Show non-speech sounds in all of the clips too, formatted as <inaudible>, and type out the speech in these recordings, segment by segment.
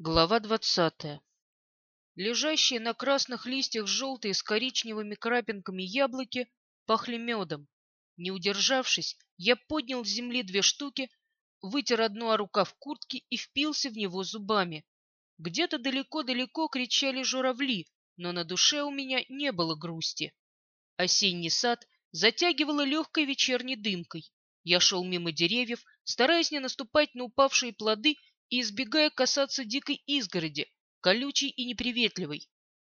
Глава двадцатая. Лежащие на красных листьях желтые с коричневыми крапинками яблоки пахли медом. Не удержавшись, я поднял с земли две штуки, вытер одну о рукав куртки и впился в него зубами. Где-то далеко-далеко кричали журавли, но на душе у меня не было грусти. Осенний сад затягивало легкой вечерней дымкой. Я шел мимо деревьев, стараясь не наступать на упавшие плоды и избегая касаться дикой изгороди, колючей и неприветливой.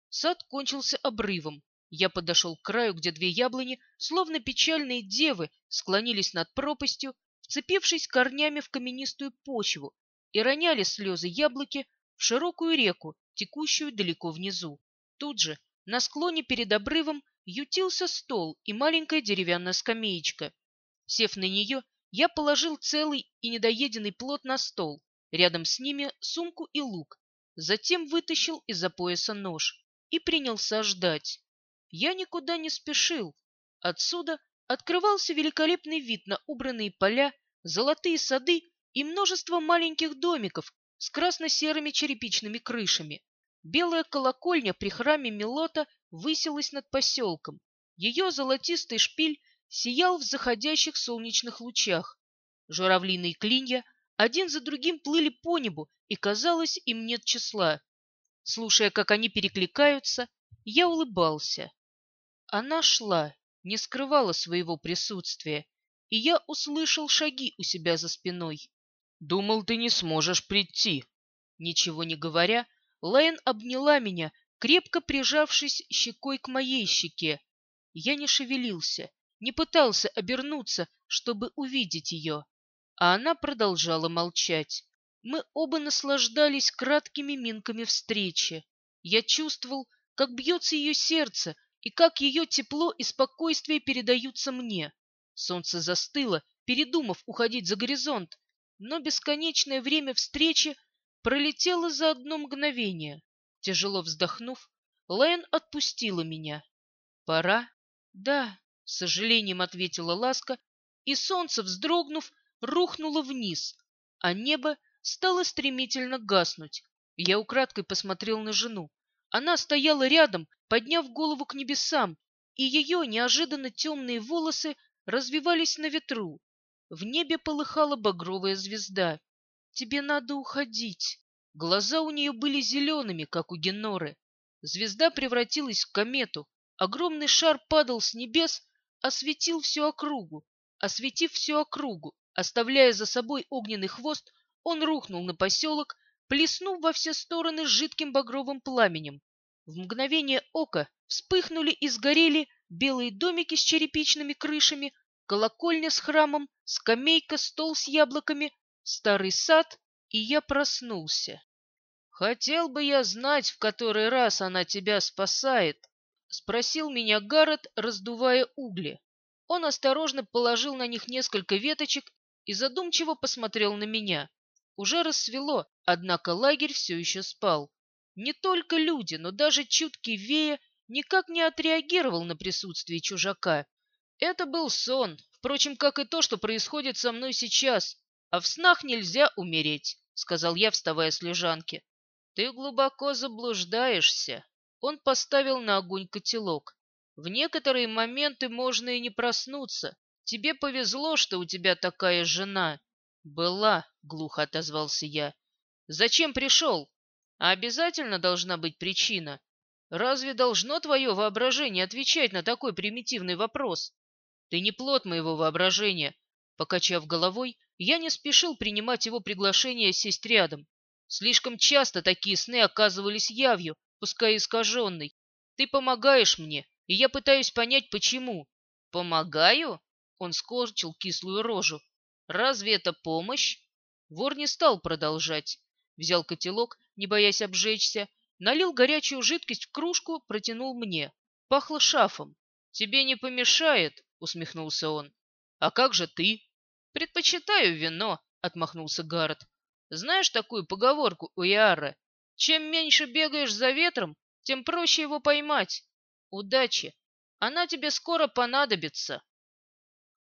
Сад кончился обрывом. Я подошел к краю, где две яблони, словно печальные девы, склонились над пропастью, вцепившись корнями в каменистую почву, и роняли слезы яблоки в широкую реку, текущую далеко внизу. Тут же, на склоне перед обрывом, ютился стол и маленькая деревянная скамеечка. Сев на нее, я положил целый и недоеденный плод на стол, рядом с ними сумку и лук, затем вытащил из-за пояса нож и принялся ждать. Я никуда не спешил. Отсюда открывался великолепный вид на убранные поля, золотые сады и множество маленьких домиков с красно-серыми черепичными крышами. Белая колокольня при храме Милота высилась над поселком. Ее золотистый шпиль сиял в заходящих солнечных лучах. Журавлиные клинья один за другим плыли по небу, и, казалось, им нет числа. Слушая, как они перекликаются, я улыбался. Она шла, не скрывала своего присутствия, и я услышал шаги у себя за спиной. «Думал, ты не сможешь прийти». Ничего не говоря, Лайн обняла меня, крепко прижавшись щекой к моей щеке. Я не шевелился, не пытался обернуться, чтобы увидеть ее а она продолжала молчать. Мы оба наслаждались краткими минками встречи. Я чувствовал, как бьется ее сердце и как ее тепло и спокойствие передаются мне. Солнце застыло, передумав уходить за горизонт, но бесконечное время встречи пролетело за одно мгновение. Тяжело вздохнув, Лэн отпустила меня. «Пора?» «Да», — с сожалением ответила Ласка, и солнце, вздрогнув, рухнуло вниз, а небо стало стремительно гаснуть. Я украдкой посмотрел на жену. Она стояла рядом, подняв голову к небесам, и ее неожиданно темные волосы развивались на ветру. В небе полыхала багровая звезда. «Тебе надо уходить». Глаза у нее были зелеными, как у Геноры. Звезда превратилась в комету. Огромный шар падал с небес, осветил всю округу. Осветив всю округу, Оставляя за собой огненный хвост, он рухнул на поселок, плеснув во все стороны жидким багровым пламенем. В мгновение ока вспыхнули и сгорели белые домики с черепичными крышами, колокольня с храмом, скамейка, стол с яблоками, старый сад, и я проснулся. «Хотел бы я знать, в который раз она тебя спасает», — спросил меня Гаррет, раздувая угли. Он осторожно положил на них несколько веточек и задумчиво посмотрел на меня. Уже рассвело, однако лагерь все еще спал. Не только люди, но даже чуткий Вея никак не отреагировал на присутствие чужака. Это был сон, впрочем, как и то, что происходит со мной сейчас. А в снах нельзя умереть, сказал я, вставая с лежанки. Ты глубоко заблуждаешься. Он поставил на огонь котелок. В некоторые моменты можно и не проснуться, Тебе повезло, что у тебя такая жена. Была, глухо отозвался я. Зачем пришел? А обязательно должна быть причина. Разве должно твое воображение отвечать на такой примитивный вопрос? Ты не плод моего воображения. Покачав головой, я не спешил принимать его приглашение сесть рядом. Слишком часто такие сны оказывались явью, пускай искаженной. Ты помогаешь мне, и я пытаюсь понять, почему. Помогаю? Он скорчил кислую рожу. «Разве это помощь?» Вор не стал продолжать. Взял котелок, не боясь обжечься, налил горячую жидкость в кружку, протянул мне. Пахло шафом. «Тебе не помешает?» — усмехнулся он. «А как же ты?» «Предпочитаю вино», — отмахнулся Гаррет. «Знаешь такую поговорку у Иары? Чем меньше бегаешь за ветром, тем проще его поймать. Удачи! Она тебе скоро понадобится».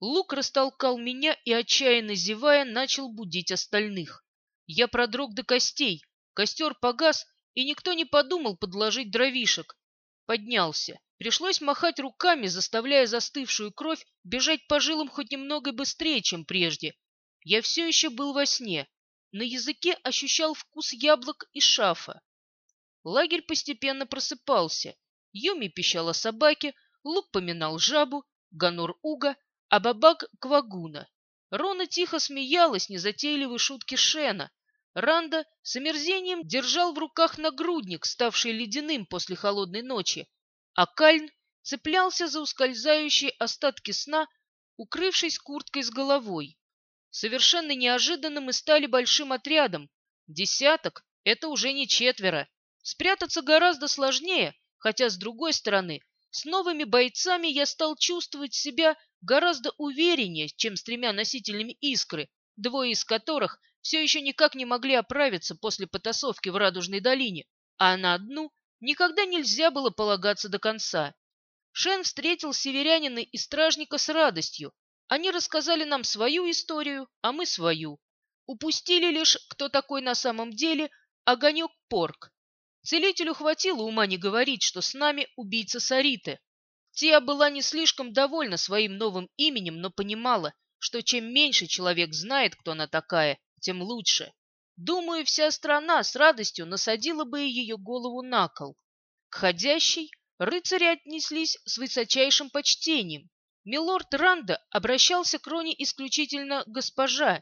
Лук растолкал меня и, отчаянно зевая, начал будить остальных. Я продрог до костей, Костер погас, и никто не подумал подложить дровишек. Поднялся. Пришлось махать руками, заставляя застывшую кровь бежать по жилам хоть немного быстрее, чем прежде. Я все еще был во сне. На языке ощущал вкус яблок и шафа. Лагерь постепенно просыпался. Юми пищала собаке, Лук поминал жабу, Ганор уга, а Бабак — квагуна. Рона тихо смеялась незатейливой шутки Шена. Ранда с омерзением держал в руках нагрудник, ставший ледяным после холодной ночи, а Кальн цеплялся за ускользающие остатки сна, укрывшись курткой с головой. Совершенно неожиданно мы стали большим отрядом. Десяток — это уже не четверо. Спрятаться гораздо сложнее, хотя, с другой стороны, с новыми бойцами я стал чувствовать себя гораздо увереннее, чем с тремя носителями искры, двое из которых все еще никак не могли оправиться после потасовки в Радужной долине, а на одну никогда нельзя было полагаться до конца. Шен встретил северянина и стражника с радостью. Они рассказали нам свою историю, а мы свою. Упустили лишь, кто такой на самом деле, огонек Порк. Целителю хватило ума не говорить, что с нами убийца Сариты. Тия была не слишком довольна своим новым именем, но понимала, что чем меньше человек знает, кто она такая, тем лучше. Думаю, вся страна с радостью насадила бы ее голову на кол. К ходящей рыцари отнеслись с высочайшим почтением. Милорд Ранда обращался к Роне исключительно «госпожа».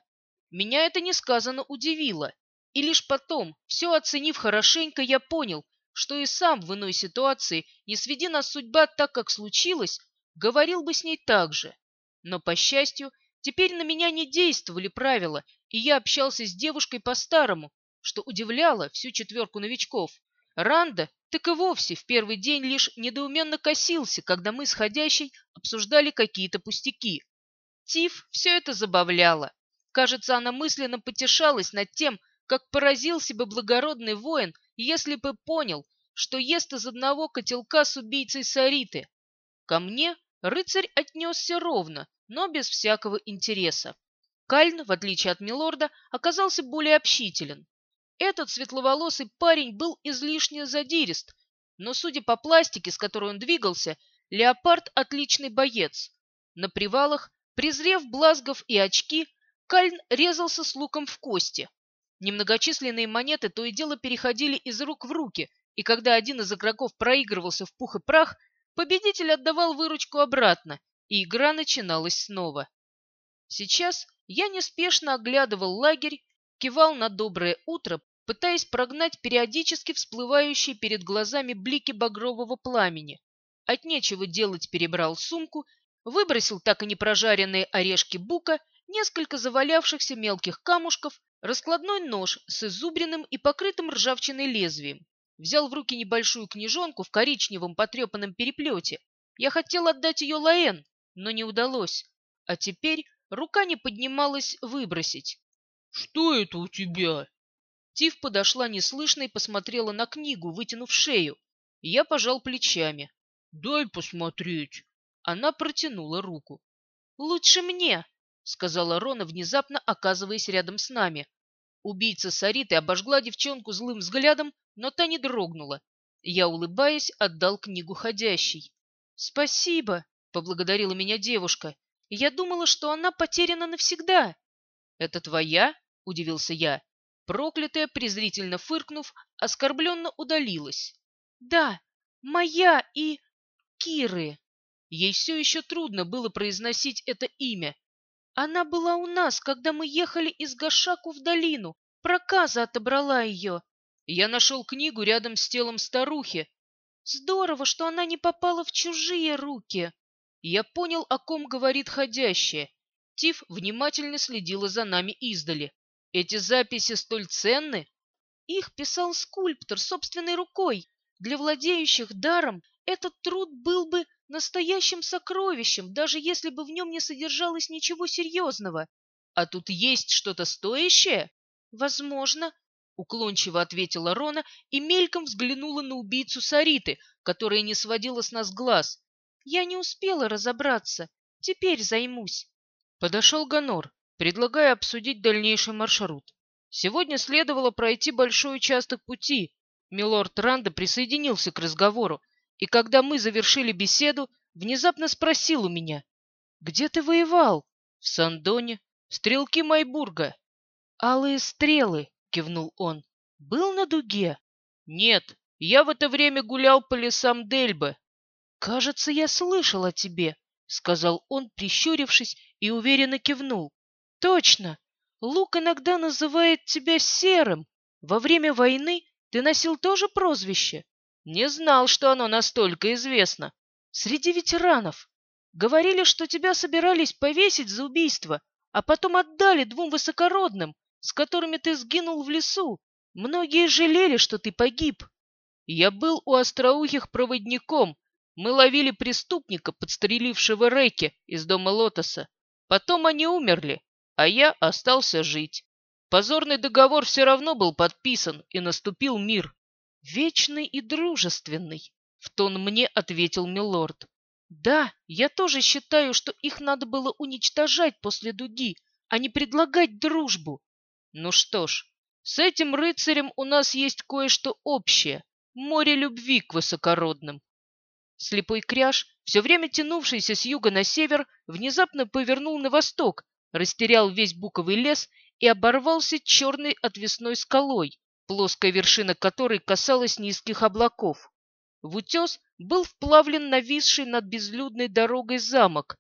Меня это несказанно удивило. И лишь потом, все оценив хорошенько, я понял, что и сам в иной ситуации, не сведи нас судьба так, как случилось, говорил бы с ней так же. Но, по счастью, теперь на меня не действовали правила, и я общался с девушкой по-старому, что удивляло всю четверку новичков. Ранда так и вовсе в первый день лишь недоуменно косился, когда мы с ходящей обсуждали какие-то пустяки. Тиф все это забавляло. Кажется, она мысленно потешалась над тем, как поразился бы благородный воин, если бы понял, что ест из одного котелка с убийцей Сариты. Ко мне рыцарь отнесся ровно, но без всякого интереса. Кальн, в отличие от Милорда, оказался более общителен. Этот светловолосый парень был излишне задирист, но, судя по пластике, с которой он двигался, Леопард — отличный боец. На привалах, презрев блазгов и очки, Кальн резался с луком в кости. Немногочисленные монеты то и дело переходили из рук в руки, и когда один из игроков проигрывался в пух и прах, победитель отдавал выручку обратно, и игра начиналась снова. Сейчас я неспешно оглядывал лагерь, кивал на доброе утро, пытаясь прогнать периодически всплывающие перед глазами блики багрового пламени. От нечего делать перебрал сумку, выбросил так и не прожаренные орешки бука, несколько завалявшихся мелких камушков Раскладной нож с изубренным и покрытым ржавчиной лезвием. Взял в руки небольшую книжонку в коричневом потрепанном переплете. Я хотел отдать ее Лаэн, но не удалось. А теперь рука не поднималась выбросить. «Что это у тебя?» Тиф подошла неслышно и посмотрела на книгу, вытянув шею. Я пожал плечами. «Дай посмотреть». Она протянула руку. «Лучше мне!» — сказала Рона, внезапно оказываясь рядом с нами. Убийца Сариты обожгла девчонку злым взглядом, но та не дрогнула. Я, улыбаясь, отдал книгу ходящей. «Спасибо», — поблагодарила меня девушка. «Я думала, что она потеряна навсегда». «Это твоя?» — удивился я. Проклятая, презрительно фыркнув, оскорбленно удалилась. «Да, моя и... Киры». Ей все еще трудно было произносить это имя, она была у нас, когда мы ехали из Гашаку в долину. Проказа отобрала ее. Я нашел книгу рядом с телом старухи. Здорово, что она не попала в чужие руки. Я понял, о ком говорит ходящая. Тиф внимательно следила за нами издали. Эти записи столь ценны? Их писал скульптор собственной рукой. Для владеющих даром этот труд был бы настоящим сокровищем, даже если бы в нем не содержалось ничего серьезного. А тут есть что-то стоящее? Возможно, уклончиво ответила Рона и мельком взглянула на убийцу Сариты, которая не сводила с нас глаз. Я не успела разобраться. Теперь займусь. Подошел Ганор, предлагая обсудить дальнейший маршрут. Сегодня следовало пройти большой участок пути. Милорд Ранда присоединился к разговору, и когда мы завершили беседу, внезапно спросил у меня, «Где ты воевал?» «В Сандоне. Стрелки Майбурга». «Алые стрелы», — кивнул он. «Был на дуге?» «Нет, я в это время гулял по лесам Дельбы». «Кажется, я слышал о тебе», — сказал он, прищурившись, и уверенно кивнул. «Точно! Лук иногда называет тебя Серым. Во время войны ты носил тоже прозвище?» «Не знал, что оно настолько известно. Среди ветеранов. Говорили, что тебя собирались повесить за убийство, а потом отдали двум высокородным, с которыми ты сгинул в лесу. Многие жалели, что ты погиб. Я был у остроухих проводником. Мы ловили преступника, подстрелившего Реки из дома Лотоса. Потом они умерли, а я остался жить. Позорный договор все равно был подписан, и наступил мир. Вечный и дружественный, в тон мне ответил милорд. Да, я тоже считаю, что их надо было уничтожать после дуги, а не предлагать дружбу. Ну что ж, с этим рыцарем у нас есть кое-что общее. Море любви к высокородным. Слепой кряж, все время тянувшийся с юга на север, внезапно повернул на восток, растерял весь буковый лес и оборвался черной отвесной скалой, плоская вершина которой касалась низких облаков. В утес был вплавлен нависший над безлюдной дорогой замок.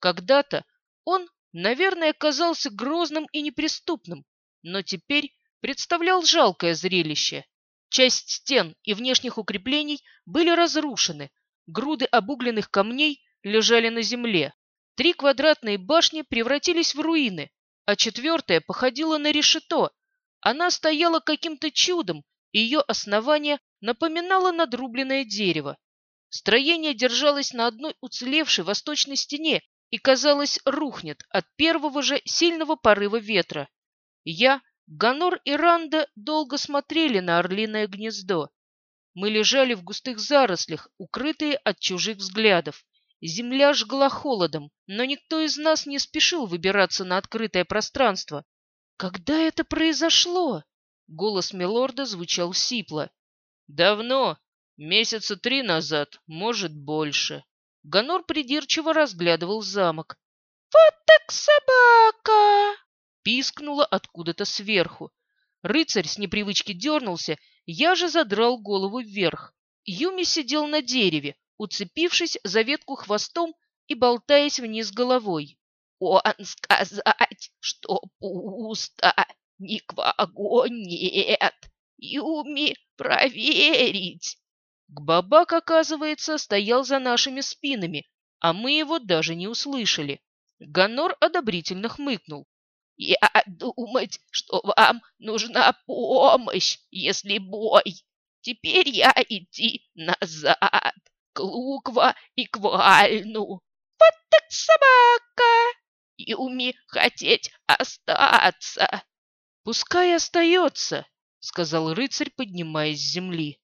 Когда-то он, наверное, казался грозным и неприступным, но теперь представлял жалкое зрелище. Часть стен и внешних укреплений были разрушены, груды обугленных камней лежали на земле. Три квадратные башни превратились в руины, а четвертая походила на решето. Она стояла каким-то чудом, и ее основание напоминало надрубленное дерево. Строение держалось на одной уцелевшей восточной стене и, казалось, рухнет от первого же сильного порыва ветра. Я, Ганор и Ранда долго смотрели на орлиное гнездо. Мы лежали в густых зарослях, укрытые от чужих взглядов. Земля жгла холодом, но никто из нас не спешил выбираться на открытое пространство. «Когда это произошло?» Голос Милорда звучал сипло. «Давно, месяца три назад, может, больше». Ганор придирчиво разглядывал замок. «Вот так собака!» Пискнула откуда-то сверху. Рыцарь с непривычки дернулся, я же задрал голову вверх. Юми сидел на дереве, уцепившись за ветку хвостом и болтаясь вниз головой. «Он сказать, что пусто, никого нет!» Юми, проверить!» Гбабак, оказывается, стоял за нашими спинами, а мы его даже не услышали. Ганор одобрительно хмыкнул. «Я думать, что вам нужна помощь, если бой. Теперь я идти назад, к Луква и к Вальну. Вот так собака! Юми хотеть остаться!» «Пускай остается!» — сказал рыцарь, поднимаясь с земли.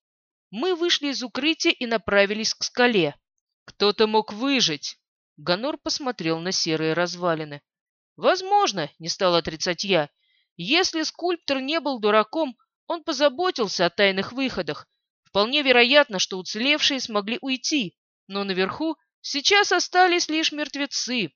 Мы вышли из укрытия и направились к скале. Кто-то мог выжить. Ганор посмотрел на серые развалины. Возможно, не стал отрицать я. Если скульптор не был дураком, он позаботился о тайных выходах. Вполне вероятно, что уцелевшие смогли уйти, но наверху сейчас остались лишь мертвецы.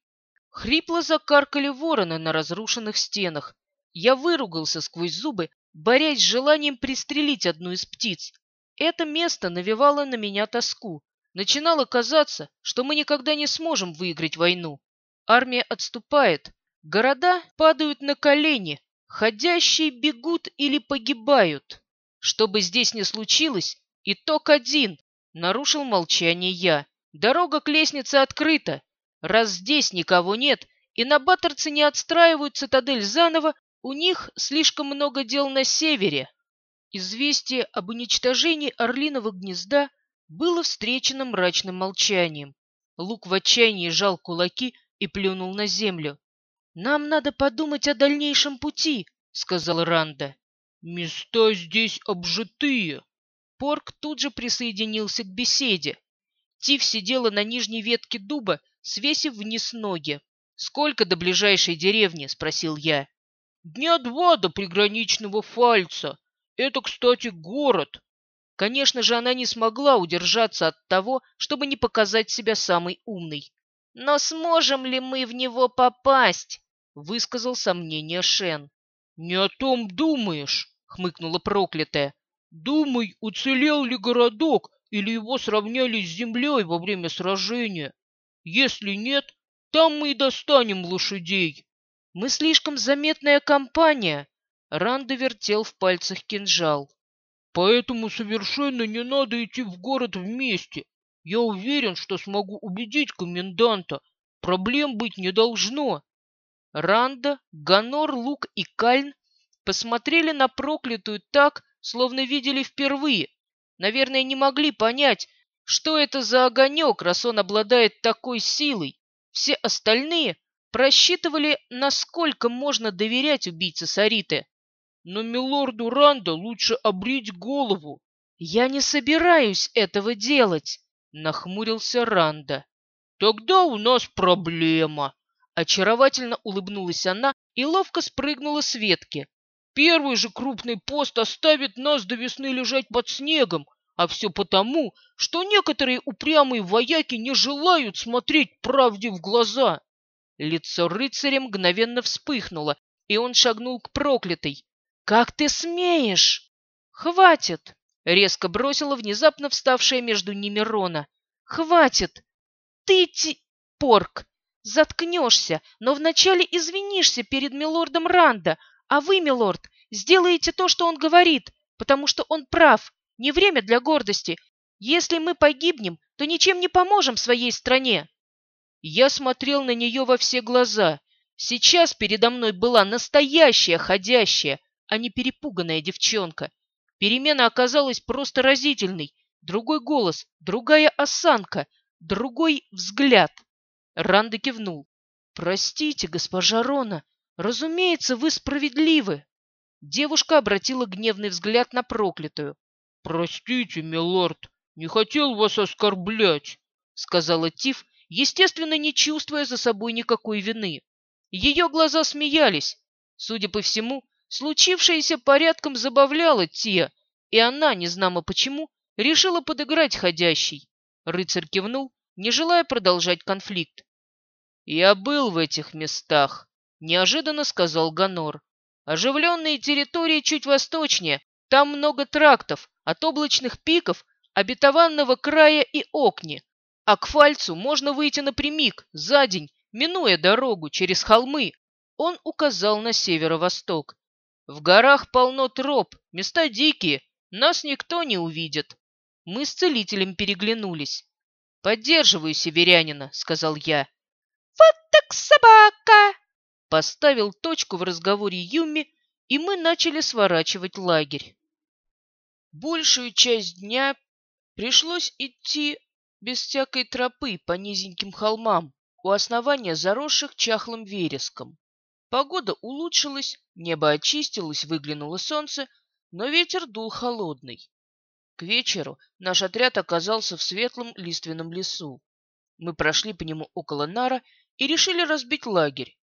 Хрипло закаркали вороны на разрушенных стенах. Я выругался сквозь зубы, борясь с желанием пристрелить одну из птиц. Это место навевало на меня тоску. Начинало казаться, что мы никогда не сможем выиграть войну. Армия отступает, города падают на колени, ходящие бегут или погибают. Что бы здесь ни случилось, итог один. Нарушил молчание я. Дорога к лестнице открыта. Раз здесь никого нет, и на Баттерце не отстраивают цитадель заново, у них слишком много дел на севере. Известие об уничтожении орлиного гнезда было встречено мрачным молчанием. Лук в отчаянии жал кулаки и плюнул на землю. «Нам надо подумать о дальнейшем пути», — сказал Ранда. «Места здесь обжитые». Порк тут же присоединился к беседе. Тиф сидела на нижней ветке дуба, свесив вниз ноги. «Сколько до ближайшей деревни?» — спросил я. Дня два до приграничного фальца. Это, кстати, город. Конечно же, она не смогла удержаться от того, чтобы не показать себя самой умной. «Но сможем ли мы в него попасть?» — высказал сомнение Шен. «Не о том думаешь», — хмыкнула проклятая. «Думай, уцелел ли городок или его сравняли с землей во время сражения. Если нет, там мы и достанем лошадей». «Мы слишком заметная компания», — Ранда вертел в пальцах кинжал. Поэтому совершенно не надо идти в город вместе. Я уверен, что смогу убедить коменданта. Проблем быть не должно. Ранда, Ганор, Лук и Кальн посмотрели на проклятую так, словно видели впервые. Наверное, не могли понять, что это за огонек, раз он обладает такой силой. Все остальные просчитывали, насколько можно доверять убийце Сариты. Но милорду Ранда лучше обрить голову. Я не собираюсь этого делать, нахмурился Ранда. Тогда у нас проблема. Очаровательно улыбнулась она и ловко спрыгнула с ветки. Первый же крупный пост оставит нас до весны лежать под снегом, а все потому, что некоторые упрямые вояки не желают смотреть правде в глаза. Лицо рыцаря мгновенно вспыхнуло, и он шагнул к проклятой, «Как ты смеешь?» «Хватит!» — резко бросила внезапно вставшая между ними Рона. «Хватит! Ты, ти... порк, заткнешься, но вначале извинишься перед милордом Ранда, а вы, милорд, сделаете то, что он говорит, потому что он прав. Не время для гордости. Если мы погибнем, то ничем не поможем своей стране». Я смотрел на нее во все глаза. Сейчас передо мной была настоящая ходящая, а не перепуганная девчонка. Перемена оказалась просто разительной. Другой голос, другая осанка, другой взгляд. Ранда кивнул. «Простите, госпожа Рона, разумеется, вы справедливы». Девушка обратила гневный взгляд на проклятую. «Простите, милорд, не хотел вас оскорблять», — сказала Тиф, естественно, не чувствуя за собой никакой вины. Ее глаза смеялись. Судя по всему, Случившееся порядком забавляло Тия, и она, незнамо почему, решила подыграть ходящей. Рыцарь кивнул, не желая продолжать конфликт. «Я был в этих местах», — неожиданно сказал Ганор. «Оживленные территории чуть восточнее, там много трактов, от облачных пиков, обетованного края и окни. А к Фальцу можно выйти напрямик, за день, минуя дорогу через холмы». Он указал на северо-восток. В горах полно троп, места дикие, нас никто не увидит. Мы с целителем переглянулись. «Поддерживаю северянина», — сказал я. «Вот так собака!» Поставил точку в разговоре Юми, и мы начали сворачивать лагерь. Большую часть дня пришлось идти без всякой тропы по низеньким холмам у основания заросших чахлым вереском. Погода улучшилась, небо очистилось, выглянуло солнце, но ветер дул холодный. К вечеру наш отряд оказался в светлом лиственном лесу. Мы прошли по нему около Нара и решили разбить лагерь.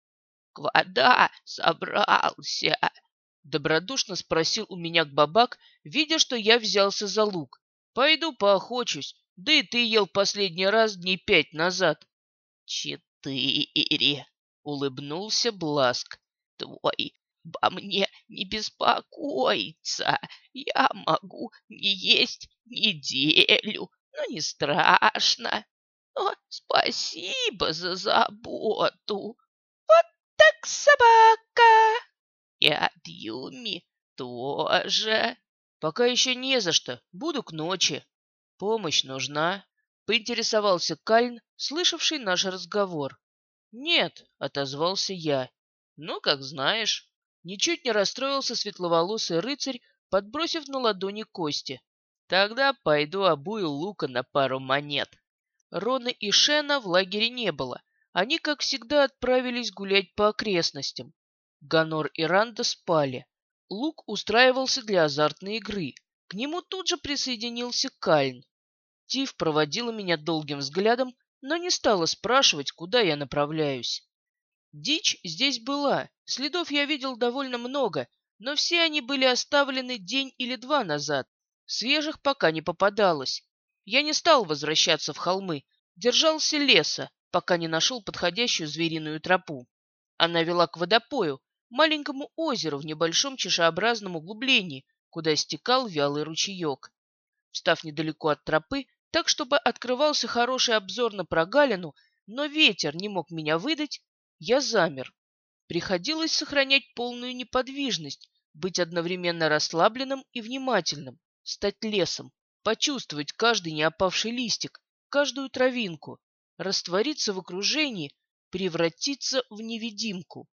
«Квада собрался?» — добродушно спросил у меня Бабак, видя, что я взялся за лук. «Пойду поохочусь, да и ты ел последний раз дней пять назад». «Четыре!» — улыбнулся Бласк. «Твой обо мне не беспокоится. Я могу не есть неделю, но не страшно. Но спасибо за заботу. Вот так собака. И от Юми тоже. Пока еще не за что. Буду к ночи. Помощь нужна. Поинтересовался Кальн, слышавший наш разговор. «Нет», — отозвался я. «Ну, как знаешь». Ничуть не расстроился светловолосый рыцарь, подбросив на ладони кости. «Тогда пойду обую лука на пару монет». Рона и Шена в лагере не было. Они, как всегда, отправились гулять по окрестностям. Ганор и Ранда спали. Лук устраивался для азартной игры. К нему тут же присоединился Кальн. Тиф проводила меня долгим взглядом, но не стала спрашивать, куда я направляюсь. Дичь здесь была, следов я видел довольно много, но все они были оставлены день или два назад. Свежих пока не попадалось. Я не стал возвращаться в холмы, держался леса, пока не нашел подходящую звериную тропу. Она вела к водопою, маленькому озеру в небольшом чашеобразном углублении, куда стекал вялый ручеек. Встав недалеко от тропы, так чтобы открывался хороший обзор на прогалину, но ветер не мог меня выдать, я замер. Приходилось сохранять полную неподвижность, быть одновременно расслабленным и внимательным, стать лесом, почувствовать каждый неопавший листик, каждую травинку, раствориться в окружении, превратиться в невидимку.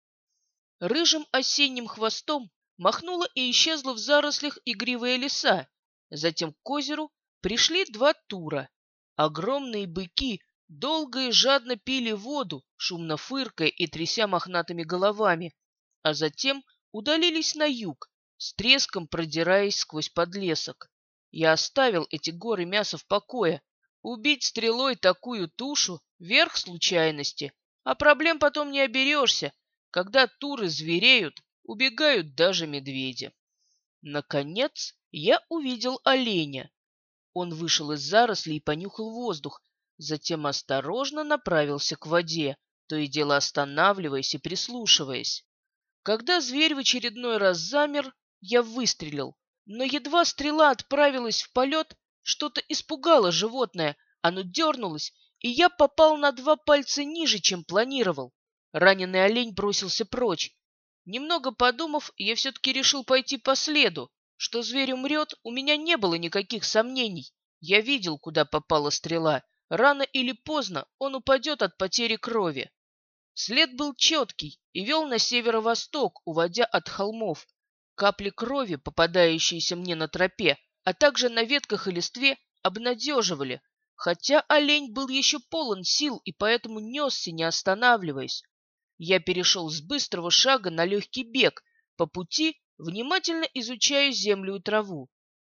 Рыжим осенним хвостом махнула и исчезла в зарослях игривая лиса. Затем к озеру пришли два тура. Огромные быки долго и жадно пили воду, шумно фыркая и тряся мохнатыми головами, а затем удалились на юг, с треском продираясь сквозь подлесок. Я оставил эти горы мяса в покое. Убить стрелой такую тушу — верх случайности, а проблем потом не оберешься. Когда туры звереют, убегают даже медведи. Наконец я увидел оленя. Он вышел из зарослей и понюхал воздух, затем осторожно направился к воде, то и дело останавливаясь и прислушиваясь. Когда зверь в очередной раз замер, я выстрелил, но едва стрела отправилась в полет, что-то испугало животное, оно дернулось, и я попал на два пальца ниже, чем планировал. Раненый олень бросился прочь, Немного подумав, я все-таки решил пойти по следу. Что зверь умрет, у меня не было никаких сомнений. Я видел, куда попала стрела. Рано или поздно он упадет от потери крови. След был четкий и вел на северо-восток, уводя от холмов. Капли крови, попадающиеся мне на тропе, а также на ветках и листве, обнадеживали, хотя олень был еще полон сил и поэтому несся, не останавливаясь. Я перешел с быстрого шага на легкий бег, по пути внимательно изучая землю и траву.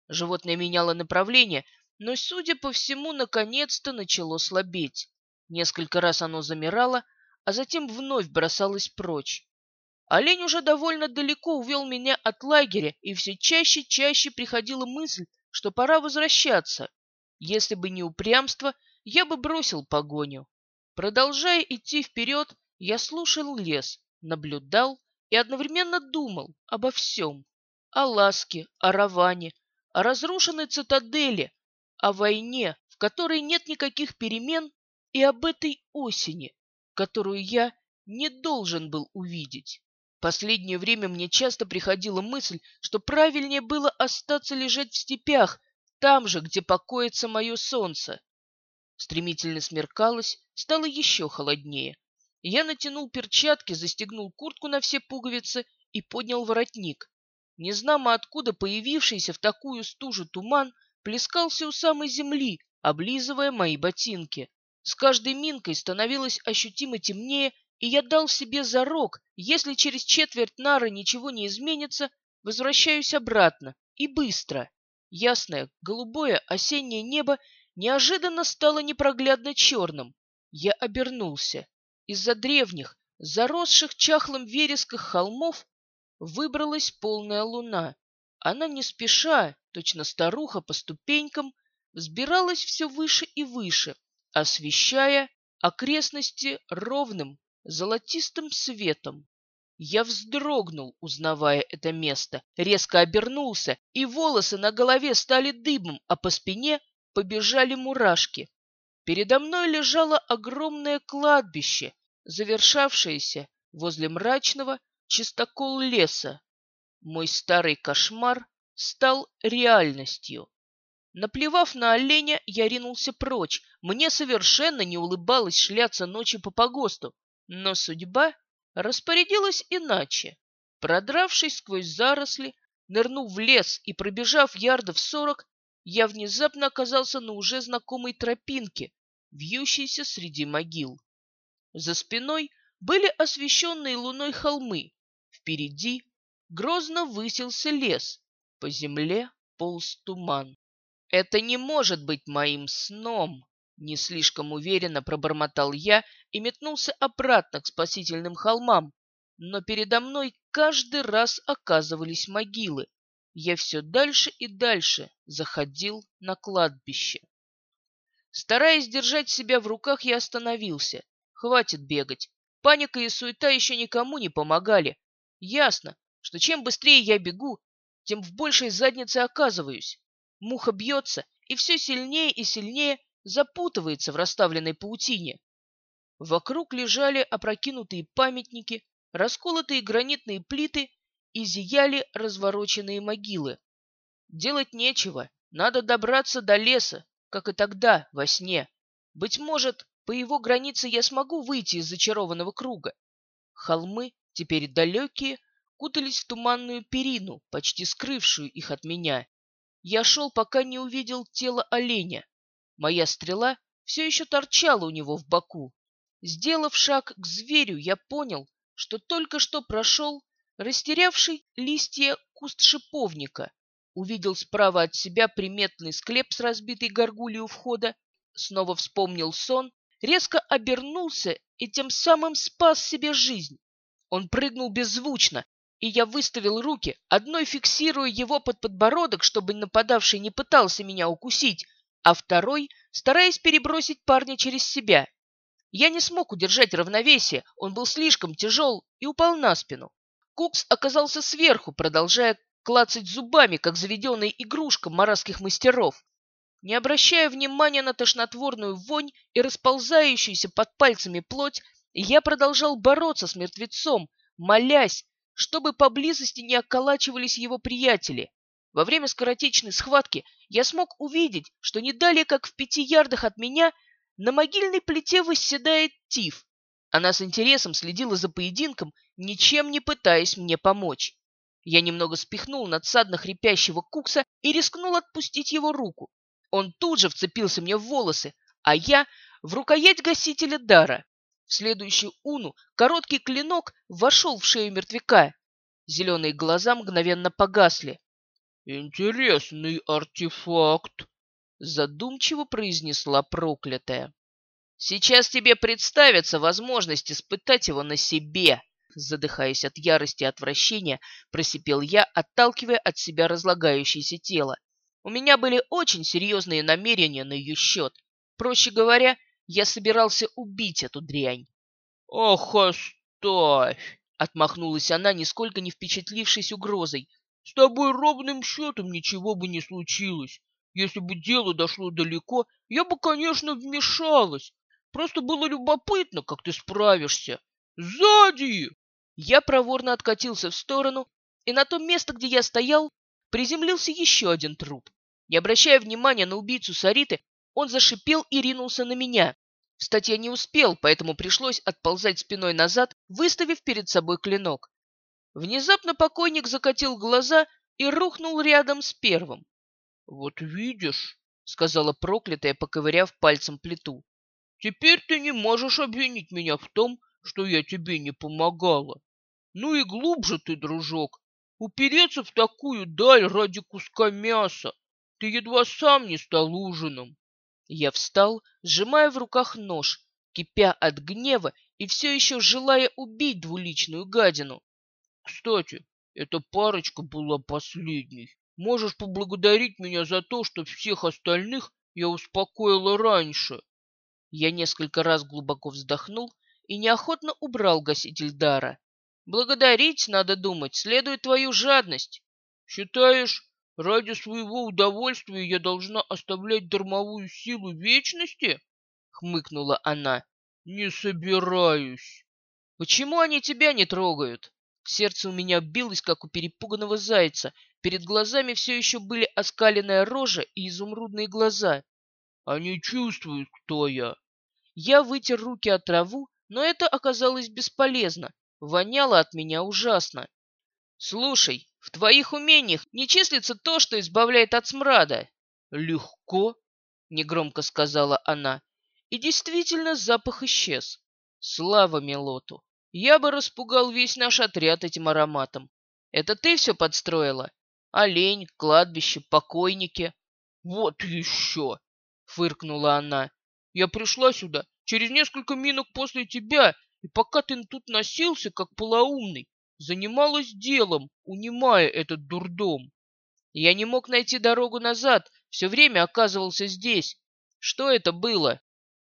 Животное меняло направление, но, судя по всему, наконец-то начало слабеть. Несколько раз оно замирало, а затем вновь бросалось прочь. Олень уже довольно далеко увел меня от лагеря, и все чаще и чаще приходила мысль, что пора возвращаться. Если бы не упрямство, я бы бросил погоню. Продолжая идти вперед, я слушал лес, наблюдал и одновременно думал обо всем. О ласке, о Раване, о разрушенной цитадели, о войне, в которой нет никаких перемен, и об этой осени, которую я не должен был увидеть. Последнее время мне часто приходила мысль, что правильнее было остаться лежать в степях, там же, где покоится мое солнце. Стремительно смеркалось, стало еще холоднее. Я натянул перчатки, застегнул куртку на все пуговицы и поднял воротник. Незнамо откуда появившийся в такую стужу туман плескался у самой земли, облизывая мои ботинки. С каждой минкой становилось ощутимо темнее, и я дал себе зарок, если через четверть нары ничего не изменится, возвращаюсь обратно, и быстро. Ясное, голубое осеннее небо неожиданно стало непроглядно черным. Я обернулся. Из-за древних, заросших чахлым вересках холмов выбралась полная луна. Она не спеша, точно старуха по ступенькам, взбиралась все выше и выше, освещая окрестности ровным золотистым светом. Я вздрогнул, узнавая это место, резко обернулся, и волосы на голове стали дыбом, а по спине побежали мурашки. Передо мной лежало огромное кладбище, завершавшееся возле мрачного чистокол леса. Мой старый кошмар стал реальностью. Наплевав на оленя, я ринулся прочь. Мне совершенно не улыбалось шляться ночью по погосту. Но судьба распорядилась иначе. Продравшись сквозь заросли, нырнув в лес и пробежав ярдов сорок, я внезапно оказался на уже знакомой тропинке, вьющейся среди могил. За спиной были освещенные луной холмы. Впереди грозно высился лес. По земле полз туман. Это не может быть моим сном. Не слишком уверенно пробормотал я и метнулся обратно к спасительным холмам, но передо мной каждый раз оказывались могилы. Я все дальше и дальше заходил на кладбище. Стараясь держать себя в руках, я остановился. Хватит бегать. Паника и суета еще никому не помогали. Ясно, что чем быстрее я бегу, тем в большей заднице оказываюсь. Муха бьется и все сильнее и сильнее запутывается в расставленной паутине. Вокруг лежали опрокинутые памятники, расколотые гранитные плиты и зияли развороченные могилы. Делать нечего, надо добраться до леса, как и тогда, во сне. Быть может, по его границе я смогу выйти из зачарованного круга. Холмы, теперь далекие, кутались в туманную перину, почти скрывшую их от меня. Я шел, пока не увидел тело оленя. Моя стрела все еще торчала у него в боку. Сделав шаг к зверю, я понял, что только что прошел растерявший листья куст шиповника, увидел справа от себя приметный склеп с разбитой горгулью входа, снова вспомнил сон, резко обернулся и тем самым спас себе жизнь. Он прыгнул беззвучно, и я выставил руки, одной фиксируя его под подбородок, чтобы нападавший не пытался меня укусить, а второй стараясь перебросить парня через себя. Я не смог удержать равновесие, он был слишком тяжел и упал на спину. Кукс оказался сверху, продолжая клацать зубами, как заведенная игрушка маразских мастеров. Не обращая внимания на тошнотворную вонь и расползающуюся под пальцами плоть, я продолжал бороться с мертвецом, молясь, чтобы поблизости не околачивались его приятели. Во время скоротечной схватки я смог увидеть, что не далее, как в пяти ярдах от меня, на могильной плите восседает Тиф. Она с интересом следила за поединком, ничем не пытаясь мне помочь. Я немного спихнул надсадно хрипящего кукса и рискнул отпустить его руку. Он тут же вцепился мне в волосы, а я в рукоять гасителя дара. В следующую уну короткий клинок вошел в шею мертвяка. Зеленые глаза мгновенно погасли. «Интересный артефакт», задумчиво произнесла проклятая. Сейчас тебе представится возможность испытать его на себе, задыхаясь от ярости и отвращения, просипел я, отталкивая от себя разлагающееся тело. У меня были очень серьезные намерения на ее счет. Проще говоря, я собирался убить эту дрянь. «Ох, оставь!» — отмахнулась она, нисколько не впечатлившись угрозой. «С тобой ровным счетом ничего бы не случилось. Если бы дело дошло далеко, я бы, конечно, вмешалась. Просто было любопытно, как ты справишься. Сзади!» Я проворно откатился в сторону, и на то место, где я стоял, приземлился еще один труп. Не обращая внимания на убийцу Сариты, он зашипел и ринулся на меня. Встать я не успел, поэтому пришлось отползать спиной назад, выставив перед собой клинок. Внезапно покойник закатил глаза и рухнул рядом с первым. «Вот видишь», — сказала проклятая, поковыряв пальцем плиту. «Теперь ты не можешь обвинить меня в том, что я тебе не помогала. Ну и глубже ты, дружок, упереться в такую даль ради куска мяса. Ты едва сам не стал ужином». Я встал, сжимая в руках нож, кипя от гнева и все еще желая убить двуличную гадину. «Кстати, эта парочка была последней. Можешь поблагодарить меня за то, что всех остальных я успокоила раньше. Я несколько раз глубоко вздохнул и неохотно убрал гаситель дара. Благодарить, надо думать, следует твою жадность. Считаешь, ради своего удовольствия я должна оставлять дармовую силу вечности? Хмыкнула она. Не собираюсь. Почему они тебя не трогают? Сердце у меня билось, как у перепуганного зайца. Перед глазами все еще были оскаленная рожа и изумрудные глаза. Они чувствуют, кто я. Я вытер руки от траву, но это оказалось бесполезно. Воняло от меня ужасно. Слушай, в твоих умениях не числится то, что избавляет от смрада. Легко, негромко сказала она. И действительно запах исчез. Слава Мелоту. Я бы распугал весь наш отряд этим ароматом. Это ты все подстроила? Олень, кладбище, покойники. Вот еще, фыркнула она. Я пришла сюда через несколько минут после тебя, и пока ты тут носился, как полоумный, занималась делом, унимая этот дурдом. Я не мог найти дорогу назад, все время оказывался здесь. Что это было?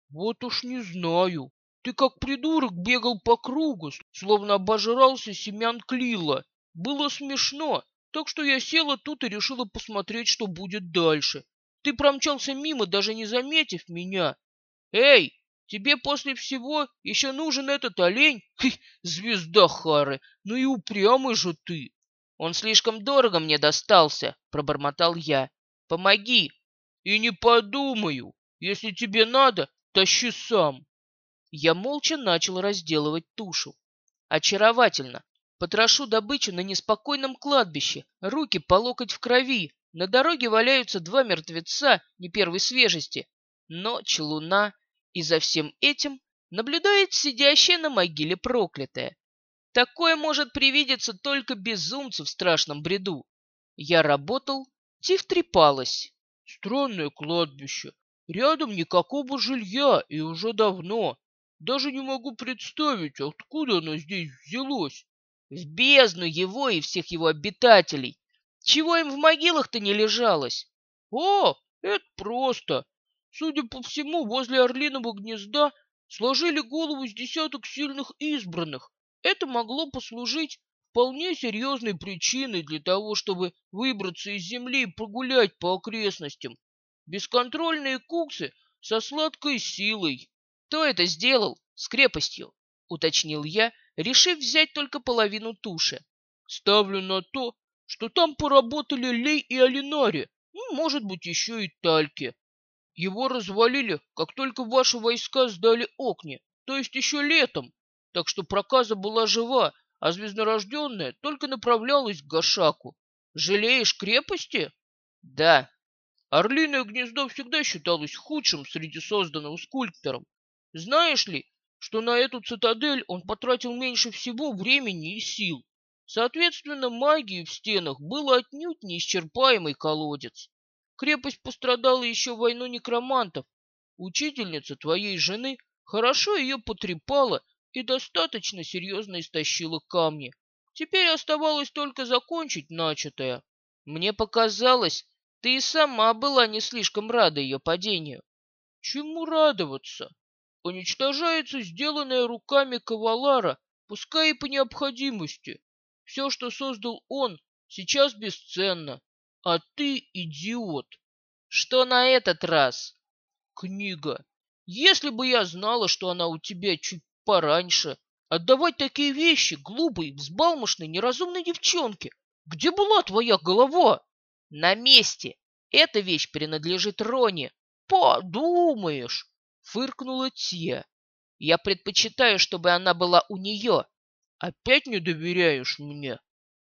Вот уж не знаю. Ты как придурок бегал по кругу, словно обожрался семян клила. Было смешно, так что я села тут и решила посмотреть, что будет дальше. Ты промчался мимо, даже не заметив меня. Эй, тебе после всего еще нужен этот олень? <laughs> Хы, звезда Хары, ну и упрямый же ты. Он слишком дорого мне достался, пробормотал я. Помоги. И не подумаю. Если тебе надо, тащи сам. Я молча начал разделывать тушу. Очаровательно. Потрошу добычу на неспокойном кладбище, руки по локоть в крови. На дороге валяются два мертвеца не первой свежести. Ночь, луна, и за всем этим наблюдает сидящая на могиле проклятая. Такое может привидеться только безумцу в страшном бреду. Я работал, Тиф трепалась. Странное кладбище. Рядом никакого жилья и уже давно. Даже не могу представить, откуда оно здесь взялось. В бездну его и всех его обитателей. Чего им в могилах-то не лежалось? О, это просто. Судя по всему, возле орлиного гнезда сложили голову с десяток сильных избранных. Это могло послужить вполне серьезной причиной для того, чтобы выбраться из земли и прогулять по окрестностям. Бесконтрольные куксы со сладкой силой. Кто это сделал? С крепостью, уточнил я, решив взять только половину туши. Ставлю на то, что там поработали Лей и Алинари, ну, может быть, еще и Тальки. Его развалили, как только ваши войска сдали Окни, то есть еще летом, так что проказа была жива, а звезднорожденная только направлялась к Гашаку. Жалеешь крепости? Да, Орлиное гнездо всегда считалось худшим среди созданного скульптором. Знаешь ли, что на эту цитадель он потратил меньше всего времени и сил? Соответственно, магии в стенах был отнюдь неисчерпаемый колодец. Крепость пострадала еще в войну некромантов. Учительница твоей жены хорошо ее потрепала и достаточно серьезно истощила камни. Теперь оставалось только закончить начатое. Мне показалось, ты и сама была не слишком рада ее падению. Чему радоваться? Уничтожается сделанное руками Кавалара, пускай и по необходимости. Все, что создал он, сейчас бесценно. А ты идиот. Что на этот раз? Книга. Если бы я знала, что она у тебя чуть пораньше. Отдавать такие вещи глупой, взбалмошной, неразумной девчонке. Где была твоя голова? На месте. Эта вещь принадлежит Роне. Подумаешь, фыркнула Тия. Я предпочитаю, чтобы она была у нее. Опять не доверяешь мне?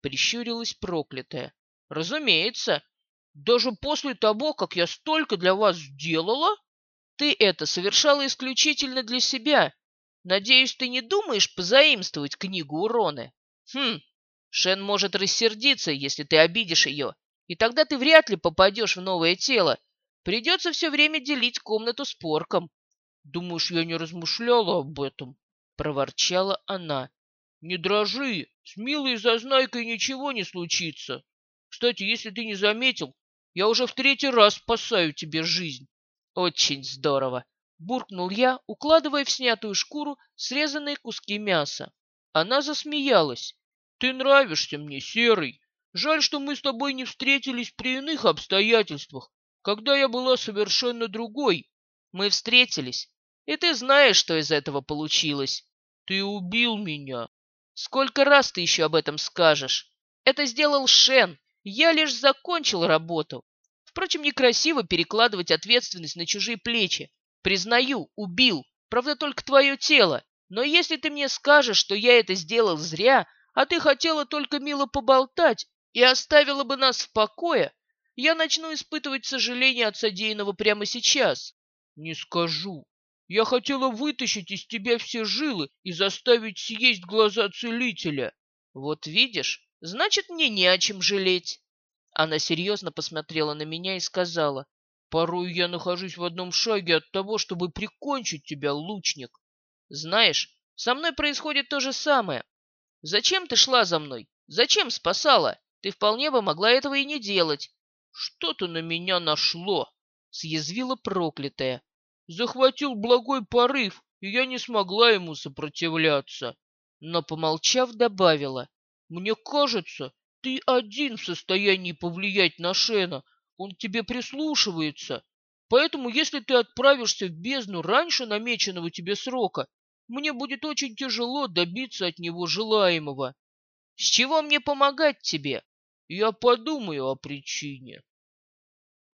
Прищурилась проклятая. Разумеется. Даже после того, как я столько для вас сделала? Ты это совершала исключительно для себя. Надеюсь, ты не думаешь позаимствовать книгу у Роны? Хм, Шен может рассердиться, если ты обидишь ее и тогда ты вряд ли попадешь в новое тело. Придется все время делить комнату с порком. — Думаешь, я не размышляла об этом? — проворчала она. — Не дрожи, с милой зазнайкой ничего не случится. Кстати, если ты не заметил, я уже в третий раз спасаю тебе жизнь. — Очень здорово! — буркнул я, укладывая в снятую шкуру срезанные куски мяса. Она засмеялась. — Ты нравишься мне, Серый. Жаль, что мы с тобой не встретились при иных обстоятельствах, когда я была совершенно другой. Мы встретились, и ты знаешь, что из этого получилось. Ты убил меня. Сколько раз ты еще об этом скажешь? Это сделал Шен. Я лишь закончил работу. Впрочем, некрасиво перекладывать ответственность на чужие плечи. Признаю, убил. Правда, только твое тело. Но если ты мне скажешь, что я это сделал зря, а ты хотела только мило поболтать, и оставила бы нас в покое, я начну испытывать сожаление от содеянного прямо сейчас. Не скажу. Я хотела вытащить из тебя все жилы и заставить съесть глаза целителя. Вот видишь, значит, мне не о чем жалеть. Она серьезно посмотрела на меня и сказала, Порой я нахожусь в одном шаге от того, чтобы прикончить тебя, лучник. Знаешь, со мной происходит то же самое. Зачем ты шла за мной? Зачем спасала? Ты вполне бы могла этого и не делать. Что-то на меня нашло, съязвила проклятая. Захватил благой порыв, и я не смогла ему сопротивляться. Но, помолчав, добавила. Мне кажется, ты один в состоянии повлиять на Шена, он к тебе прислушивается. Поэтому, если ты отправишься в бездну раньше намеченного тебе срока, мне будет очень тяжело добиться от него желаемого. С чего мне помогать тебе? Я подумаю о причине.